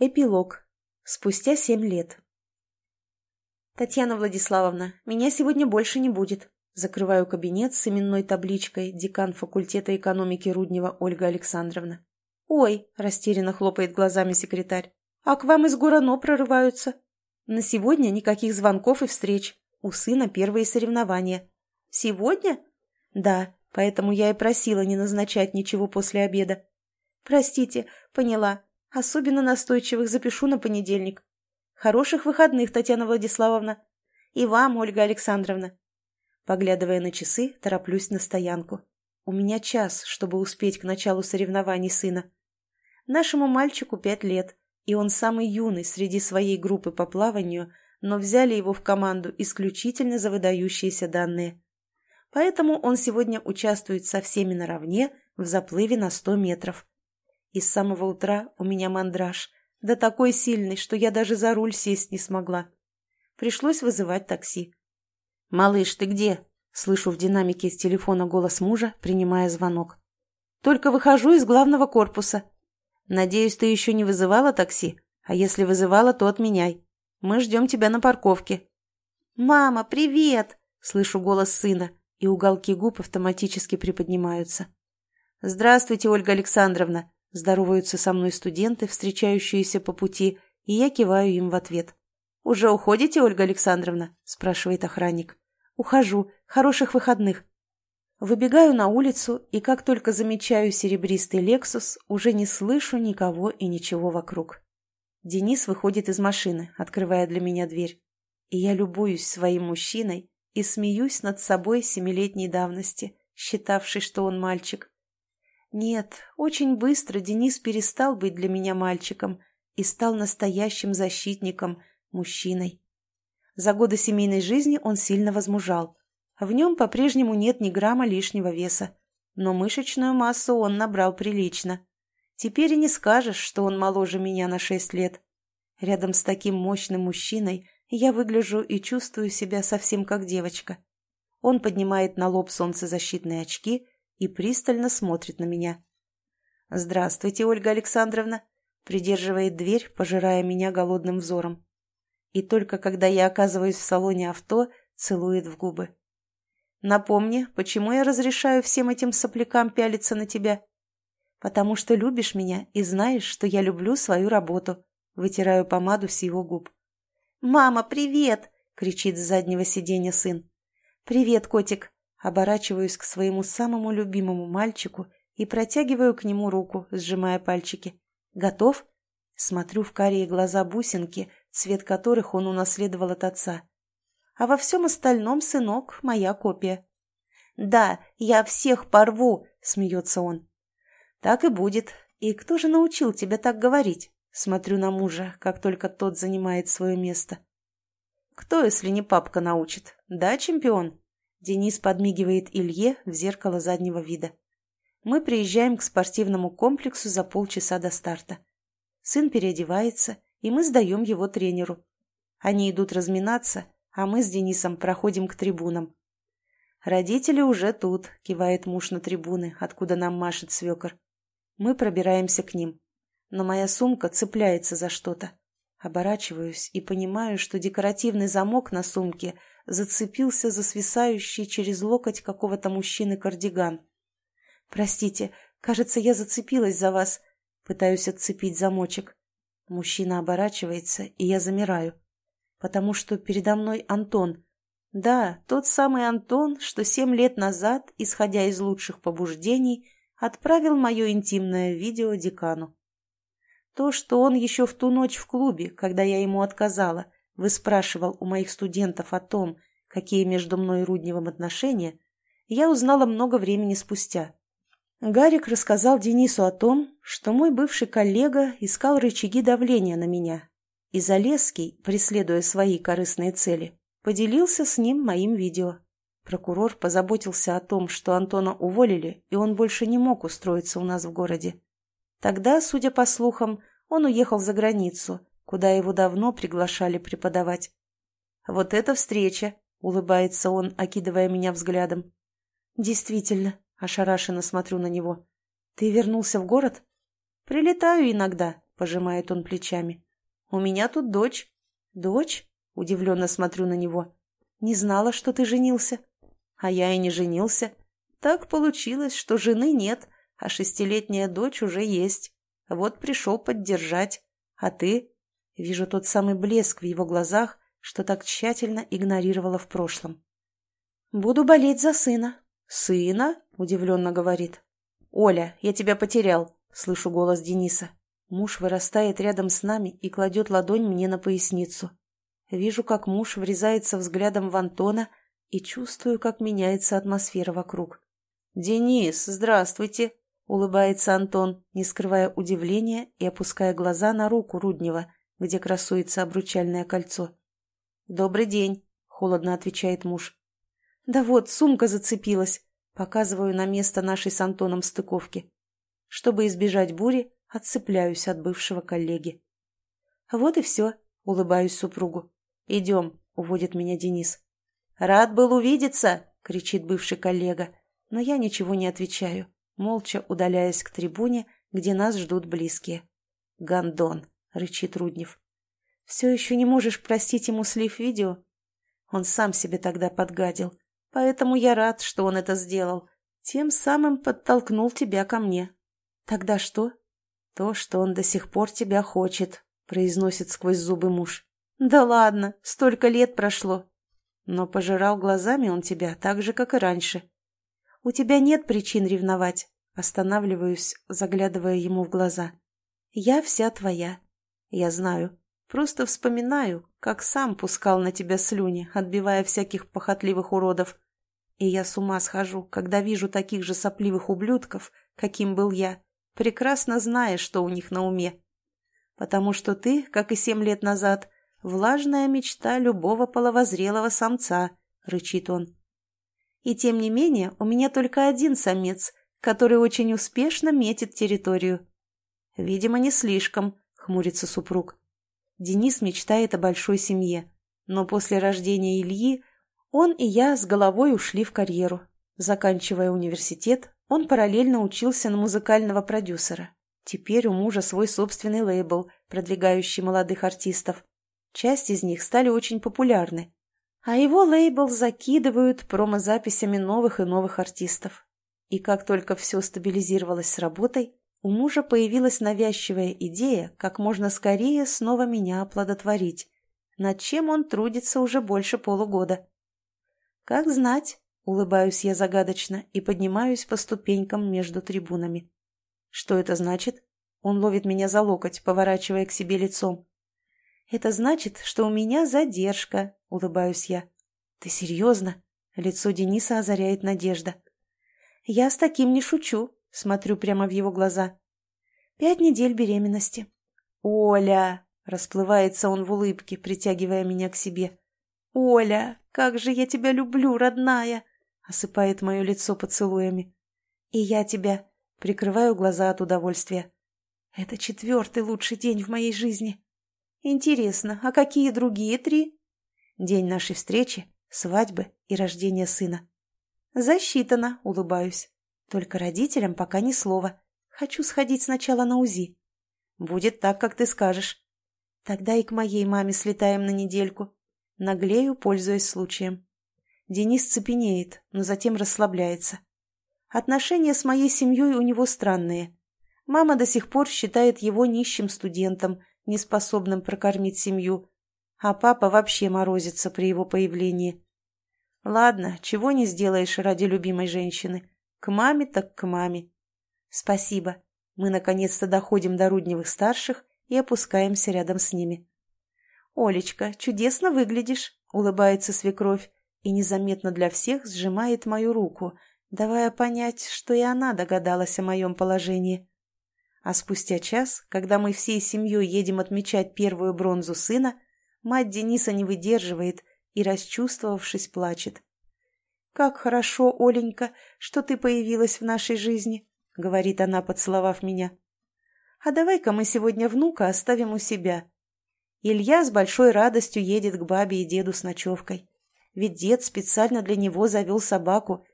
Эпилог. Спустя семь лет. «Татьяна Владиславовна, меня сегодня больше не будет». Закрываю кабинет с именной табличкой «Декан факультета экономики Руднева Ольга Александровна». «Ой», – растерянно хлопает глазами секретарь, – «а к вам из Гурано прорываются». На сегодня никаких звонков и встреч. У сына первые соревнования. «Сегодня?» «Да, поэтому я и просила не назначать ничего после обеда». «Простите, поняла. Особенно настойчивых запишу на понедельник. Хороших выходных, Татьяна Владиславовна. И вам, Ольга Александровна. Поглядывая на часы, тороплюсь на стоянку. У меня час, чтобы успеть к началу соревнований сына. Нашему мальчику пять лет, и он самый юный среди своей группы по плаванию, но взяли его в команду исключительно за выдающиеся данные. Поэтому он сегодня участвует со всеми наравне в заплыве на 100 метров. И с самого утра у меня мандраж, да такой сильный, что я даже за руль сесть не смогла. Пришлось вызывать такси. «Малыш, ты где?» — слышу в динамике с телефона голос мужа, принимая звонок. «Только выхожу из главного корпуса. Надеюсь, ты еще не вызывала такси? А если вызывала, то отменяй. Мы ждем тебя на парковке». «Мама, привет!» — слышу голос сына, и уголки губ автоматически приподнимаются. «Здравствуйте, Ольга Александровна!» Здороваются со мной студенты, встречающиеся по пути, и я киваю им в ответ. «Уже уходите, Ольга Александровна?» – спрашивает охранник. «Ухожу. Хороших выходных». Выбегаю на улицу, и как только замечаю серебристый «Лексус», уже не слышу никого и ничего вокруг. Денис выходит из машины, открывая для меня дверь. И я любуюсь своим мужчиной и смеюсь над собой семилетней давности, считавшей, что он мальчик. Нет, очень быстро Денис перестал быть для меня мальчиком и стал настоящим защитником, мужчиной. За годы семейной жизни он сильно возмужал. В нем по-прежнему нет ни грамма лишнего веса, но мышечную массу он набрал прилично. Теперь и не скажешь, что он моложе меня на шесть лет. Рядом с таким мощным мужчиной я выгляжу и чувствую себя совсем как девочка. Он поднимает на лоб солнцезащитные очки – и пристально смотрит на меня. «Здравствуйте, Ольга Александровна!» придерживает дверь, пожирая меня голодным взором. И только когда я оказываюсь в салоне авто, целует в губы. «Напомни, почему я разрешаю всем этим соплякам пялиться на тебя?» «Потому что любишь меня и знаешь, что я люблю свою работу», вытираю помаду с его губ. «Мама, привет!» — кричит с заднего сиденья сын. «Привет, котик!» Оборачиваюсь к своему самому любимому мальчику и протягиваю к нему руку, сжимая пальчики. «Готов?» Смотрю в карие глаза бусинки, цвет которых он унаследовал от отца. А во всем остальном, сынок, моя копия. «Да, я всех порву!» — смеется он. «Так и будет. И кто же научил тебя так говорить?» Смотрю на мужа, как только тот занимает свое место. «Кто, если не папка, научит? Да, чемпион?» Денис подмигивает Илье в зеркало заднего вида. Мы приезжаем к спортивному комплексу за полчаса до старта. Сын переодевается, и мы сдаем его тренеру. Они идут разминаться, а мы с Денисом проходим к трибунам. «Родители уже тут», — кивает муж на трибуны, откуда нам машет свекор. Мы пробираемся к ним. Но моя сумка цепляется за что-то. Оборачиваюсь и понимаю, что декоративный замок на сумке зацепился за свисающий через локоть какого-то мужчины кардиган. «Простите, кажется, я зацепилась за вас». Пытаюсь отцепить замочек. Мужчина оборачивается, и я замираю. Потому что передо мной Антон. Да, тот самый Антон, что семь лет назад, исходя из лучших побуждений, отправил мое интимное видео декану. То, что он еще в ту ночь в клубе, когда я ему отказала, выспрашивал у моих студентов о том, какие между мной и Рудневым отношения, я узнала много времени спустя. Гарик рассказал Денису о том, что мой бывший коллега искал рычаги давления на меня, и Залесский, преследуя свои корыстные цели, поделился с ним моим видео. Прокурор позаботился о том, что Антона уволили, и он больше не мог устроиться у нас в городе. Тогда, судя по слухам, он уехал за границу, куда его давно приглашали преподавать. «Вот эта встреча!» — улыбается он, окидывая меня взглядом. «Действительно», — ошарашенно смотрю на него. «Ты вернулся в город?» «Прилетаю иногда», — пожимает он плечами. «У меня тут дочь». «Дочь?» – удивленно смотрю на него. «Не знала, что ты женился». «А я и не женился. Так получилось, что жены нет, а шестилетняя дочь уже есть. Вот пришел поддержать. А ты?» Вижу тот самый блеск в его глазах, что так тщательно игнорировала в прошлом. «Буду болеть за сына». «Сына?» – удивленно говорит. «Оля, я тебя потерял», – слышу голос Дениса. Муж вырастает рядом с нами и кладет ладонь мне на поясницу. Вижу, как муж врезается взглядом в Антона и чувствую, как меняется атмосфера вокруг. «Денис, здравствуйте!» — улыбается Антон, не скрывая удивления и опуская глаза на руку Руднева, где красуется обручальное кольцо. «Добрый день!» — холодно отвечает муж. «Да вот, сумка зацепилась!» — показываю на место нашей с Антоном стыковки. Чтобы избежать бури, отцепляюсь от бывшего коллеги. «Вот и все», — улыбаюсь супругу. «Идем», — уводит меня Денис. «Рад был увидеться!» — кричит бывший коллега. Но я ничего не отвечаю, молча удаляясь к трибуне, где нас ждут близкие. «Гондон!» — рычит Руднев. «Все еще не можешь простить ему слив видео?» Он сам себе тогда подгадил, поэтому я рад, что он это сделал. Тем самым подтолкнул тебя ко мне. Тогда что? «То, что он до сих пор тебя хочет», — произносит сквозь зубы муж. «Да ладно, столько лет прошло». Но пожирал глазами он тебя так же, как и раньше. «У тебя нет причин ревновать», — останавливаюсь, заглядывая ему в глаза. «Я вся твоя. Я знаю. Просто вспоминаю, как сам пускал на тебя слюни, отбивая всяких похотливых уродов. И я с ума схожу, когда вижу таких же сопливых ублюдков, каким был я, прекрасно зная, что у них на уме. Потому что ты, как и семь лет назад, влажная мечта любого половозрелого самца, — рычит он. И тем не менее у меня только один самец, который очень успешно метит территорию. Видимо, не слишком, — хмурится супруг. Денис мечтает о большой семье, но после рождения Ильи он и я с головой ушли в карьеру. Заканчивая университет, он параллельно учился на музыкального продюсера. Теперь у мужа свой собственный лейбл, продвигающий молодых артистов. Часть из них стали очень популярны. А его лейбл закидывают промозаписями новых и новых артистов. И как только все стабилизировалось с работой, у мужа появилась навязчивая идея, как можно скорее снова меня оплодотворить, над чем он трудится уже больше полугода. Как знать, Улыбаюсь я загадочно и поднимаюсь по ступенькам между трибунами. Что это значит? Он ловит меня за локоть, поворачивая к себе лицом. Это значит, что у меня задержка, улыбаюсь я. Ты серьезно? Лицо Дениса озаряет надежда. Я с таким не шучу, смотрю прямо в его глаза. Пять недель беременности. Оля! Расплывается он в улыбке, притягивая меня к себе. «Оля, как же я тебя люблю, родная!» осыпает мое лицо поцелуями. И я тебя прикрываю глаза от удовольствия. Это четвертый лучший день в моей жизни. Интересно, а какие другие три? День нашей встречи, свадьбы и рождения сына. Засчитано, улыбаюсь. Только родителям пока ни слова. Хочу сходить сначала на УЗИ. Будет так, как ты скажешь. Тогда и к моей маме слетаем на недельку. Наглею, пользуясь случаем. Денис цепенеет, но затем расслабляется. Отношения с моей семьей у него странные. Мама до сих пор считает его нищим студентом, неспособным прокормить семью, а папа вообще морозится при его появлении. Ладно, чего не сделаешь ради любимой женщины. К маме так к маме. Спасибо. Мы наконец-то доходим до Рудневых-старших и опускаемся рядом с ними. «Олечка, чудесно выглядишь», — улыбается свекровь, и незаметно для всех сжимает мою руку, давая понять, что и она догадалась о моем положении. А спустя час, когда мы всей семьей едем отмечать первую бронзу сына, мать Дениса не выдерживает и, расчувствовавшись, плачет. «Как хорошо, Оленька, что ты появилась в нашей жизни», — говорит она, поцеловав меня. «А давай-ка мы сегодня внука оставим у себя». Илья с большой радостью едет к бабе и деду с ночевкой ведь дед специально для него завел собаку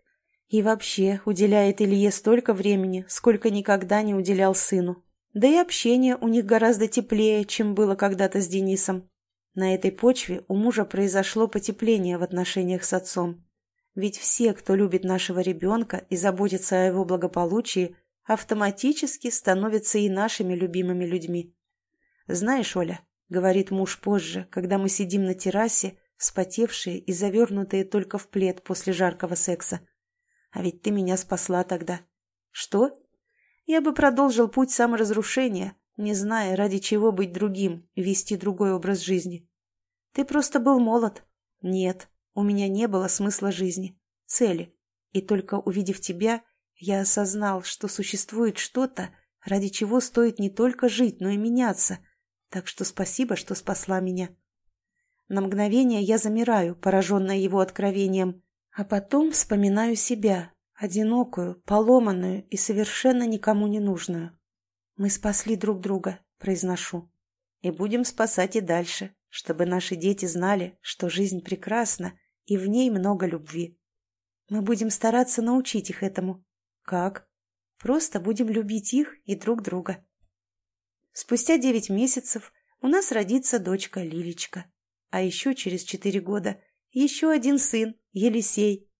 и вообще уделяет Илье столько времени, сколько никогда не уделял сыну. Да и общение у них гораздо теплее, чем было когда-то с Денисом. На этой почве у мужа произошло потепление в отношениях с отцом. Ведь все, кто любит нашего ребенка и заботится о его благополучии, автоматически становятся и нашими любимыми людьми. «Знаешь, Оля», — говорит муж позже, когда мы сидим на террасе, вспотевшие и завернутые только в плед после жаркого секса. «А ведь ты меня спасла тогда». «Что?» «Я бы продолжил путь саморазрушения, не зная, ради чего быть другим, вести другой образ жизни. Ты просто был молод. Нет, у меня не было смысла жизни, цели. И только увидев тебя, я осознал, что существует что-то, ради чего стоит не только жить, но и меняться. Так что спасибо, что спасла меня. На мгновение я замираю, пораженная его откровением, а потом вспоминаю себя, одинокую, поломанную и совершенно никому не нужную. «Мы спасли друг друга», — произношу. «И будем спасать и дальше, чтобы наши дети знали, что жизнь прекрасна и в ней много любви. Мы будем стараться научить их этому. Как? Просто будем любить их и друг друга. Спустя девять месяцев у нас родится дочка Лилечка. А еще через четыре года еще один сын, Елисей.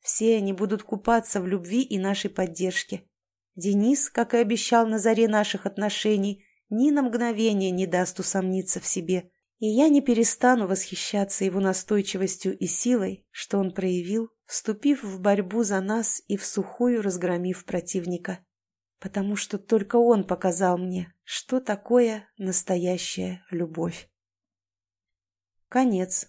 Все они будут купаться в любви и нашей поддержке. Денис, как и обещал на заре наших отношений, ни на мгновение не даст усомниться в себе и я не перестану восхищаться его настойчивостью и силой, что он проявил, вступив в борьбу за нас и в сухую разгромив противника. Потому что только он показал мне, что такое настоящая любовь. Конец.